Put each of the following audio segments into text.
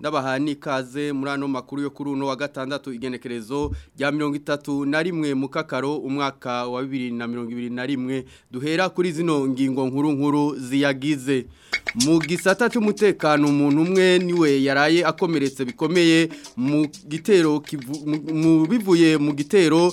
ndabahani kaze muri ano makuru yo kuri uno wa gatandatu igenekerezo rya 31 mu kakaro umwaka wa 2021 duhera kuri zino ngingo nkuru nkuru ziyagize mu gisata cy'umutekano umuntu umwe niwe yaraye akomeretse bikomeye mu gitero mu bivuye mu gitero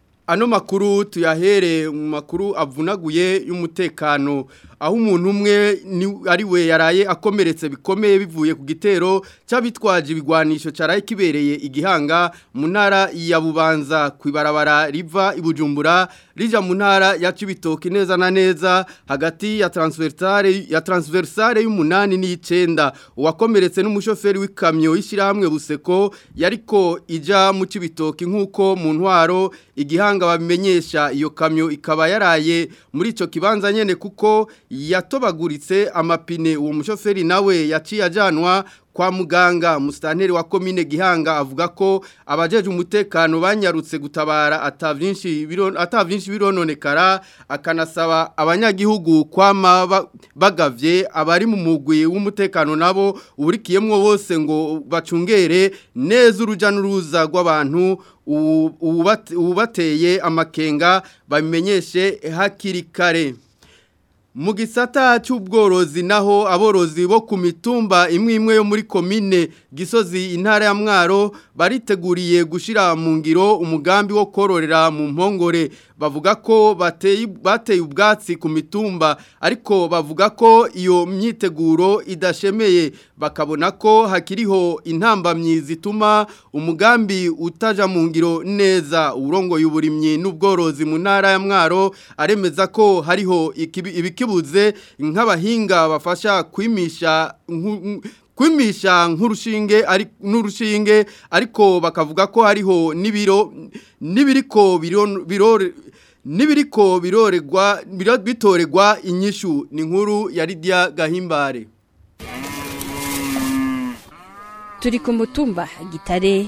ano makuru tuyahere mu makuru avunaguye y'umutekano aho umuntu umwe ari we yaraye akomeretse bikomeye bivuye ku gitero cy'abitwaje ibigwanisho cyaraye kibereye igihanga mu ya bubanza ku ibarabara riva ibujumbura rija mu ya cibitoki neza na neza hagati ya transversale ya transversale y'umunani n'icenda uwakomeretse n'umushoferi w'ikamyo y'ishirahamwe buseko yariko ija mu cibitoki nk'uko mu ntwaro igihanga babimenyesha iyo kamyo ikaba yaraye muri ico kibanza nyene kuko yatobaguritse amapine uwo mushoferi nawe yaciye ajyanwa kwa muganga musitanteri wa komine gihanga avuga ko abajeje umutekano banyarutse gutabara ata atabyinshi birononekara akanasaba abanyagihugu kwama bagavye abari mu mugwi w'umutekano nabo uburikiyemwo bose ngo bacungere neza uruja n'uruza rw'abantu ubateye amakenga babimenyeshe hakiri kare mu gisata cy'ubworozi naho aborozi bo ku mitumba imwe imwe yo muri komine gisozi intara ya mwaro bariteguriye gushyira mu ngiro umugambi wo kororera mu mpongore bavuga ko bateye ubwatsi ku mitumba ariko bavuga ko iyo myiteguro idashemeye bakabona ko hakiriho intamba zituma umugambi utaja mu ngiro neza urongo y'uburimyi n'ubworozi mu ntara ya mwaro aremeza ko hariho ibiki kibuze nk'abahinga bafasha kwimisha kwimisha nk'urushinge ari n'urushinge ariko bakavuga ko hariho nibiro nibiriko biro nibiriko biroregwa bitoregwa inyishu ni nkuru ya Lydia Gahimbare turi ku mutumba gitare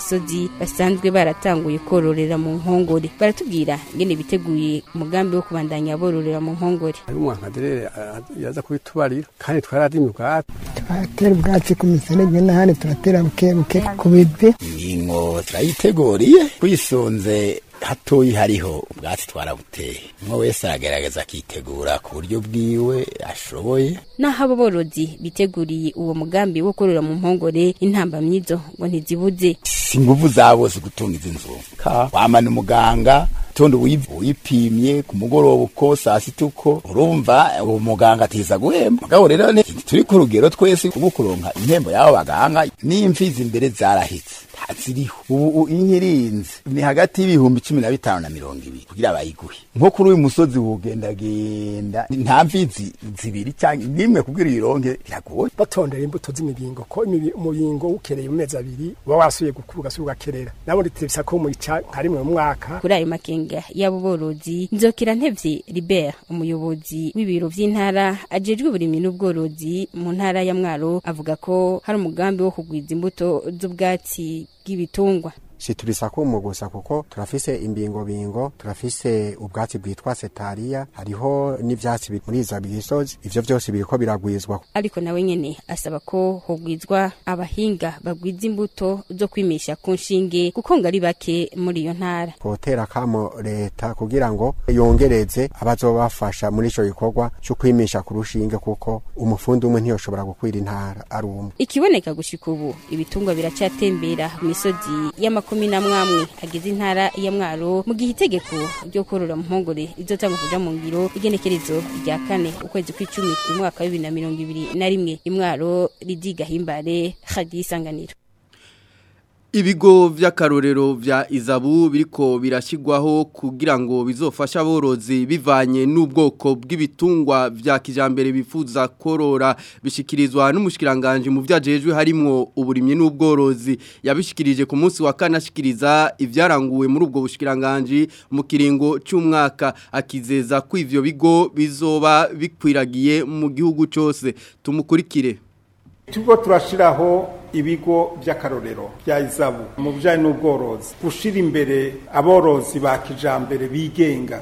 gisozi basanzwe baratanguye kororera mu nkongore baratubwira ngene biteguye umugambi wo kubandanya bororera mu nkongore umwankaderere eh, yaza kubitubarira kandi twaradimye ubwatsi turatera ubwatsi ku miserege n'ahandi turatera buke buke ku bivi inkingo turayiteguriye kwisunze hatoyi hariho ubwatsi twarabuteye umwe wese aragerageza akitegura ku buryo bwiwe ashoboye naho abo borozi biteguriye uwo mugambi wo korora mu mpongore intambamyizo ngo ntizibuze si ingufu zabo zigutunga izi nzu wamana umuganga utonde uyipimye ku mugoroba uko saa sita uko urumva uwo muganga atiza guhemba mugabo rero turi ku rugero twese kugukuronka impembo y'abo baganga n’imfizi imbere zarahitse ziriho ubu inkirinzi ni hagati y'ibihumbi cumi na bitanu na mirongo ibiri kugira bayiguhe nko kuri uyu musozi wugendagenda nta mvizi zibiri cyangwa n'imwe kugira uyironke biragoye batondera imbuto z'imibingo ko umubingo ukereye mu abiri uba wasuye gukura ugasura ugakerera nabo nditebisa ko muyica nka rimwe mu mwaka kuri ayo makenga y'aborozi nzokira ntevye Ribera umuyobozi w'ibiro by’intara ajejwe uburimyi n'ubworozi mu ntara ya Mwaro avuga ko hari umugambi wo kugwiza imbuto z'ubwatsi bw'ibitungwa si tubisakuma gusa kuko turafise imbingo imbingobingo turafise ubwatsi bwitwa setariya hariho n'ivyatsi biri muri iza misozi ivyo vyose biriko biragwizwa ariko nawe nyene asaba ko hogwizwa abahinga bagwiza imbuto zo kwimisha ku nshinge kuko ngo ari bake muri iyo ntara kotera kamo leta kugira ngo yongereze abazobafasha muri ico gikorwa co kwimisha ku rushinge kuko umufundi umwe ntiyoshobora gukwira intara ari umwe ikiboneka gushika ubu ibitungwa biracyatembera ku misozi y'amakuru makumi n'amwe agize intara ya mwaro mu gihe itegeko ryo korora mpongore rizotangwa kuja mu ngiro igenekerezo rya kane ukwezi kw'icumi umwaka w'ibiri na mirongo ibiri na rimwe imwaro ridigahimbare isanganiro Ibigo vy'akarorero vya izabu biriko birashyirwaho kugira ngo bizofasha aborozi bivanye n'ubwoko bw'ibitungwa vya kijambere bifuza korora bishikirizwa n'umushikiranganje mu vyajejwe harimo uburimye n'ubworozi yabishikirije ku munsi wa kanashikiriza ivyaranguwe muri ubwo bushikiranganje mu kiringo cy'umwaka akizeza ko ivyo bigo bizoba bikwiragiye mu gihugu cyose tumukurikire Tuko turashiraho ibigo by'akarorero bya izabu mu bijyanye n'ubworozi gushyira imbere aborozi ba kijyambere bigenga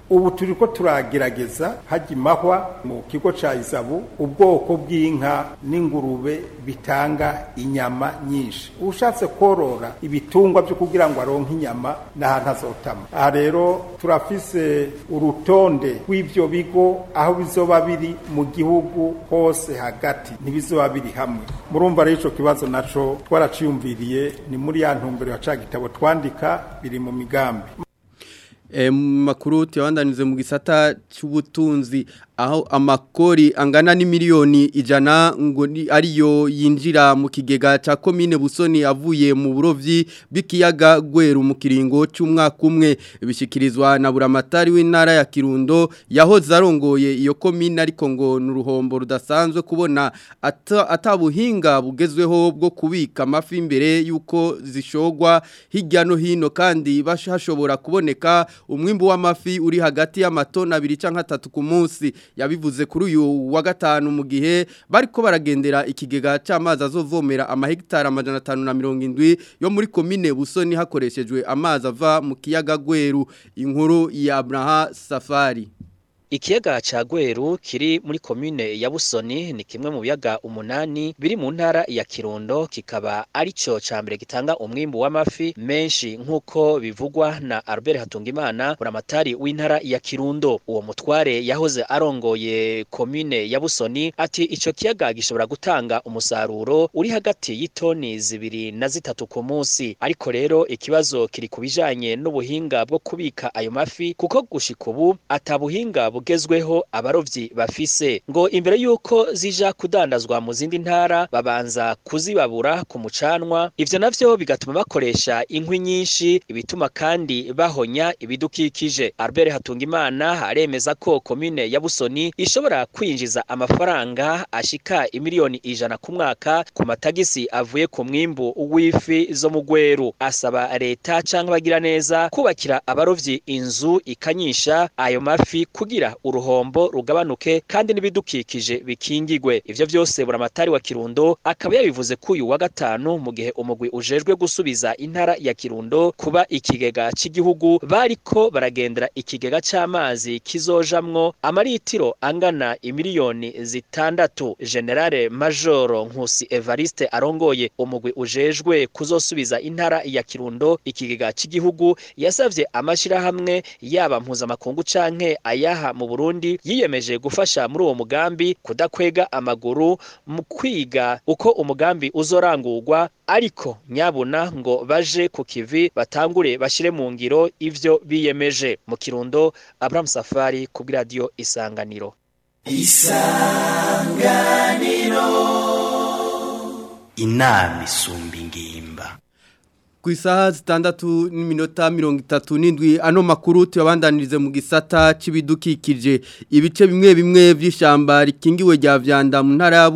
ubu turi turagerageza hajya imahwa mu kigo cya izabu ubwoko bw'inka n'ingurube bitanga inyama nyinshi ushatse korora ibitungwa byo kugira ngo aronke inyama n'ahantu azotama aha rero turafise urutonde rw'ibyo bigo aho bizoba biri mu gihugu hose hagati ntibizoba biri hamwe murumva rero icyo kibazo naco twaraciyumviriye ni muri ya ntumbero ya ca gitabo twandika biri mu migambi Eh, makuru tuyabandanyirize mu gisata cy'ubutunzi aho amakori angana n'imiliyoni ijana ngo ariyo yinjira mu kigega cya komine busoni avuye mu burovyi b’ikiyaga gweru mu kiringo cy'umwaka umwe bishyikirizwa na buramatari w'intara ya kirundo yahoze arongoye iyo komine ariko ngo nuruhombo uruhombo rudasanzwe kubona atabuhinga bugezweho bwo kubika amafi imbere y'uko zishogwa hirya no hino kandi hashobora kuboneka umwimbu w'amafi uri hagati y’amatona abiri cyangwa atatu ku munsi yabivuze kuri uyu wa gatanu mu gihe bariko baragendera ikigega cy'amazi azovomera amahegitari amajana na mirongo indwi yo muri komine busoni hakoreshejwe amazi ava mu kiyaga gweru inkuru ya Abraha Safari ikiyaga cya gweru kiri muri komine ya busoni ni kimwe mu biyaga umunani biri mu ntara ya kirundo kikaba ari cyo cya mbere gitanga umwimbu w'amafi menshi nk'uko bivugwa na albert hatungimana buramatari w'intara ya kirundo uwo mutware yahoze arongoye komine ya busoni ati icyo kiyaga gishobora gutanga umusaruro uri hagati y'itoni zibiri na zitatu ku munsi ariko rero ikibazo kiri ku bijanye n'ubuhinga bwo kubika ayo mafi kuko gushika ubu atabuhinga ugezweho abarobyi bafise ngo imbere y'uko zija kudandazwa mu zindi ntara babanza kuzibabura ku mucanwa ivyo navyo bigatuma bakoresha inkwi nyinshi ibituma kandi bahonya ibidukikije Albert Hatungimana aremeza ko komine ya Busoni ishobora kwinjiza amafaranga ashika imiliyoni ijana ku mwaka ku matagisi avuye ku mwimbu w'ifi zo mu gweru asaba leta cyangwa abagira neza kubakira abarovyi inzu ikanyisha ayo mafi kugira kugira uruhombo rugabanuke kandi n'ibidukikije bikingigwe ivyo byose buramatari wa Kirundo akaba yabivuze k'uyu wa gatanu mu gihe umugwi ujejwe gusubiza intara ya Kirundo kuba ikigega cy'igihugu bariko baragendera ikigega cy'amazi kizojamwo amaritiro angana imiliyoni zitandatu generale majoro Nkusi Evariste arongoye umugwi ujejwe kuzosubiza intara ya Kirundo ikigega cy'igihugu yasavye amashirahamwe yaba mpuzamakungu canke ayaha mu Burundi yiyemeje gufasha muri uwo mugambi kudakwega amaguru mu kwiga uko umugambi uzorangurwa ariko nyabuna ngo baje ku kivi batangure bashyire mu ngiro ibyo biyemeje mu Kirundo Abraham Safari ku radio Isanganiro Isanganiro inama isumba ingimba ku isaha zitandatu n'iminota mirongo itatu n'indwi ano makuru tuyabandanirize mu gisata cy'ibidukikije ibice bimwe bimwe by'ishyamba rikingiwe rya vyanda mu ntara ya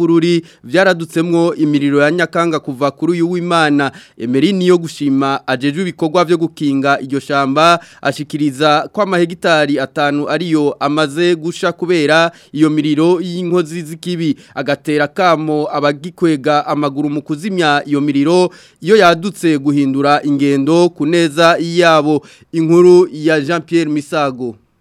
imiriro ya nyakanga kuva kuri uyu w'imana emeri niyo gushima ajejwe ibikorwa byo gukinga iryo shamba ashikiriza ko amahegitari atanu ariyo amaze gusha kubera iyo miriro y'inkozi z'ikibi agatera kamo abagikwega amaguru mu kuzimya iyo miriro iyo yadutse guhindura guhindura ingendo kuneza neza yabo inkuru ya jean Pierre misago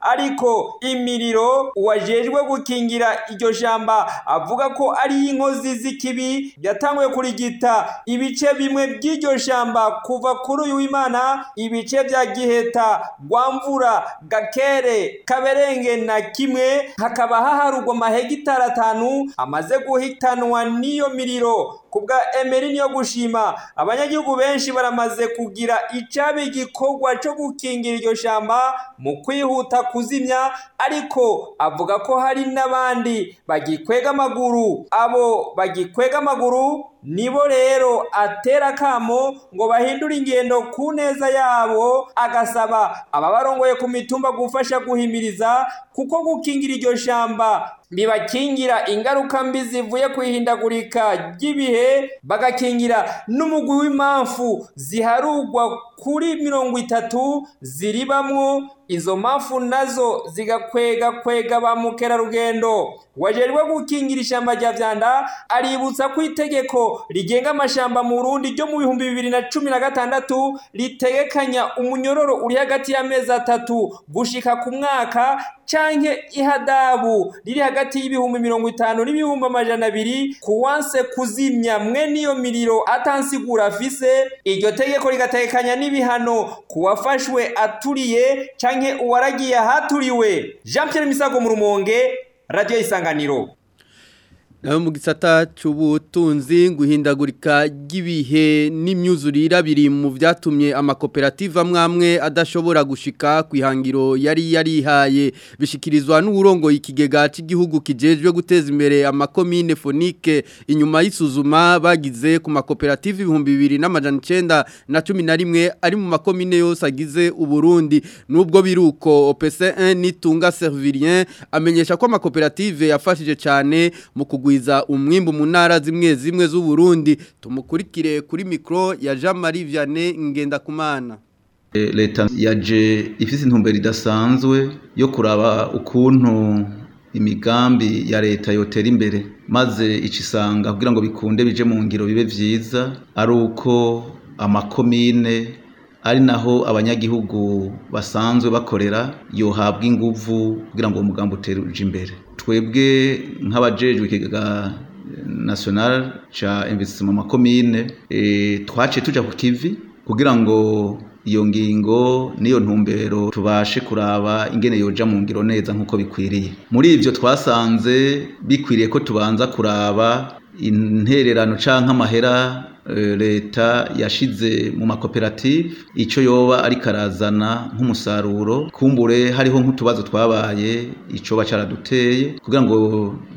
ariko imiriro uwajejwe gukingira iryo shamba avuga ko ari inkozi z'ikibi yatanguye kuri kurigita ibice bimwe by'iryo shyamba kuva kuri uyu w'imana ibice bya giheta rwamvura gakere kaberenge na kimwe hakaba haharugwa amahegitari atanu amaze guhitanwa n'iyo miriro ku bwa niyo gushima abanyagihugu benshi baramaze kugira icaba gikogwa cyo gukingira iryo shamba mu kwihuta kuzimya ariko avuga ko hari n'abandi bagikwega amaguru abo bagikwega amaguru nibo rero atera akamo ngo bahindure ingendo ku neza yabo agasaba ababarongoye ku mitumba gufasha guhimiriza kuko gukingira iryo jamba bibakingira ingaruka mbi zivuye ku ihindagurika ry'ibihe bagakingira n'umugwi w'impamvu ziharugwa kuri mirongo itatu ziribamwo izo mafu nazo zigakwega kwega ba mukerarugendo wajejwe gukingira ishyamba rya vyanda aributsa ko itegeko rigenga amashamba mu burundi ryo mu bihumbi bibiri na cumi na gatandatu ritegekanya umunyororo uri hagati y'amezi atatu gushika ku mwaka canke ihadabu riri hagati y'ibihumbi mirongo itanu n'ibihumbi amajana abiri kuwanse kuzimya mwe n'iyo miriro atansigura afise iryo tegeko rigategekanya n'ibihano ku wafashwe aturiye cyangwa uwaragiye ahaturiwe jean Pierre Misago mu rumonge radiyo isanganiro nawe mu gisata cy'ubutunzi guhindagurika ry'ibihe n'imyuzurire abiri mu byatumye amakoperative amwe amwe adashobora gushika ku ihangiro yari yarihaye bishikirizwa n'uburongoye ikigega cy'igihugu kijejwe guteza imbere amakomine fonike inyuma y'isuzuma bagize ku makoperative ibihumbi bibiri n'amajana na cumi na rimwe ari mu makomine yose agize uburundi n'ubwo biruko opc 1 n'itunga servirien amenyesha ko amakoperative yafashije cyane mu kugwira kugwiza umwimbu mu ntara zimwe zimwe z’u Burundi tumukurikire kuri micro ya jean marie vianney kumana eh, leta yaje ifite intumbero idasanzwe yo kuraba ukuntu imigambi ya leta yotera imbere maze icisanga kugira ngo bikunde bije mu ngiro bibe byiza ari uko amakomine ari naho abanyagihugu basanzwe bakorera yohabwa inguvu kugira ngo uwo mugambi uteruje imbere twebwe nk'abajejwe ikigega national ca investissement makomine eh, twaciye tuja ku kivi kugira ngo iyo ngingo n'iyo ntumbero tubashe kuraba ingene yoja mu ngiro neza nk'uko bikwiriye muri ibyo twasanze bikwiriye ko tubanza kuraba intererano canke amahera Eh, leta yashize mu makoperative icyo yoba ariko arazana nk'umusaruro kumbure hariho nk'utubazo twabaye icyoba cyaraduteye kugira ngo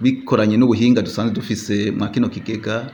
bikoranye n'ubuhinga dusanzwe dufise mwa kino kigega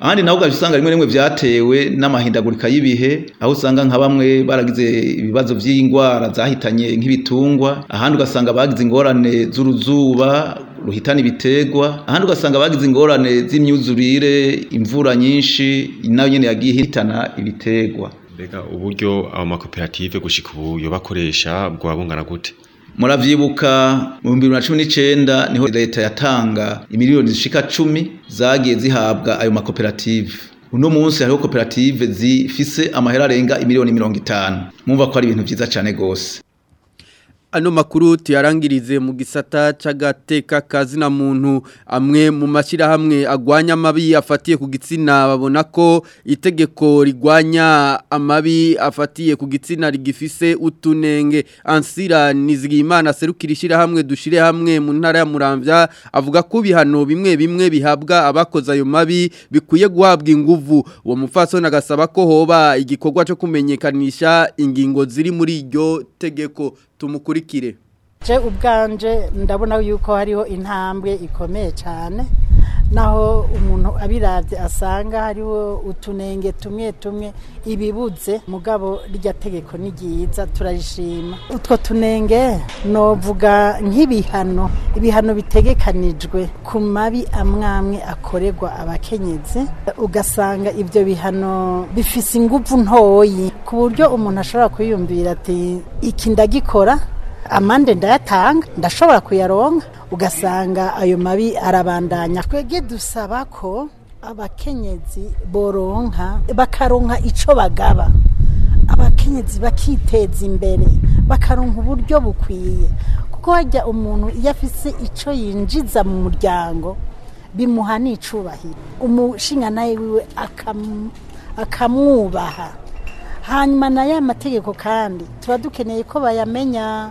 ahandi naho ugaje usanga rimwe rimwe byatewe n'amahindagurika y'ibihe aho usanga nka bamwe baragize ibibazo by'indwara zahitanye nk'ibitungwa ahandi ugasanga bagize ingorane z'uruzuba ruhitana ibitegwa ahandi ugasanga bagize ingorane z'imyuzurire imvura nyinshi nayo nyine yagiye ihitana ibitegwa mbega uburyo amakoperative gushyika ubu yo bakoresha bwaba bungana gute murabyibuka mu bihumbi bibiri na cumi n'icyenda niho leta yatanga imiliyoni zishika cumi zagiye zihabwa ayo makoperative uno munsi hariho koperative zifise amahera arenga imiliyoni mirongo itanu mwumva ko ari ibintu byiza cyane rwose Ano makuru tuyarangirize mu gisata c'agateka kazina muntu amwe mu mashirahamwe agwanya amabi afatiye ku gitsina babona ko itegeko rigwanya amabi afatiye ku gitsina rigifise utunenge ansira nizigimana serukira ishirahamwe dushire hamwe mu ntara ya Muramvya avuga ko bihano bimwe bimwe bihabwa abakoze ayo mabi bikwiye guhabwa nguvu uwo mufaso agasaba ko hoba igikorwa cyo kumenyekanisha ingingo ziri muri iryo tegeko Tumucuriquiri. je ubwanje ndabona yuko hariho intambwe ikomeye cyane naho umuntu abirabye asanga hariho utunenge tumwe tumwe ibibuze mugabo rya tegeko ni ryiza turarishima utwo tunenge novuga nk'ibihano ibihano bitegekanijwe ku mabi amwamwe akoregwa abakenyezi ugasanga ibyo bihano bifise ingufu ntoyi ku buryo umuntu ashobora kwiyumvira ati iki ndagikora amande ndayatanga ndashobora kuyaronga ugasanga ayo mabi arabandanya twebwe dusaba ko abakenyezi boronka bakaronka icyo bagaba abakenyezi bakiteza imbere bakaronka uburyo bukwiye kuko hajya umuntu iyo afise icyo yinjiza mu muryango bimuha n'icubahiro umushinga nawe wiwe akamwubaha hanyuma nayo mategeko kandi tuba dukeneye ko bayamenya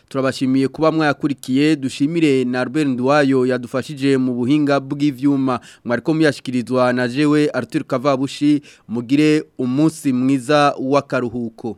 turabashimiye kuba mwayakurikiye dushimire na Albert Ndwayo yadufashije mu buhinga bw'ivyuma mwari ko muyashikirizwa na jewe Arthur Kavabushi mugire umunsi mwiza w'akaruhuko